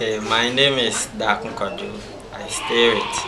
Okay, my name is Dakun Kojo. I stay with